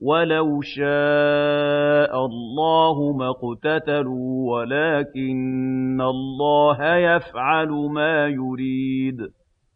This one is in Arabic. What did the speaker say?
وَلَوْ شَاءَ اللَّهُ مَا اقْتَتَلُوا وَلَٰكِنَّ اللَّهَ يَفْعَلُ مَا يُرِيدُ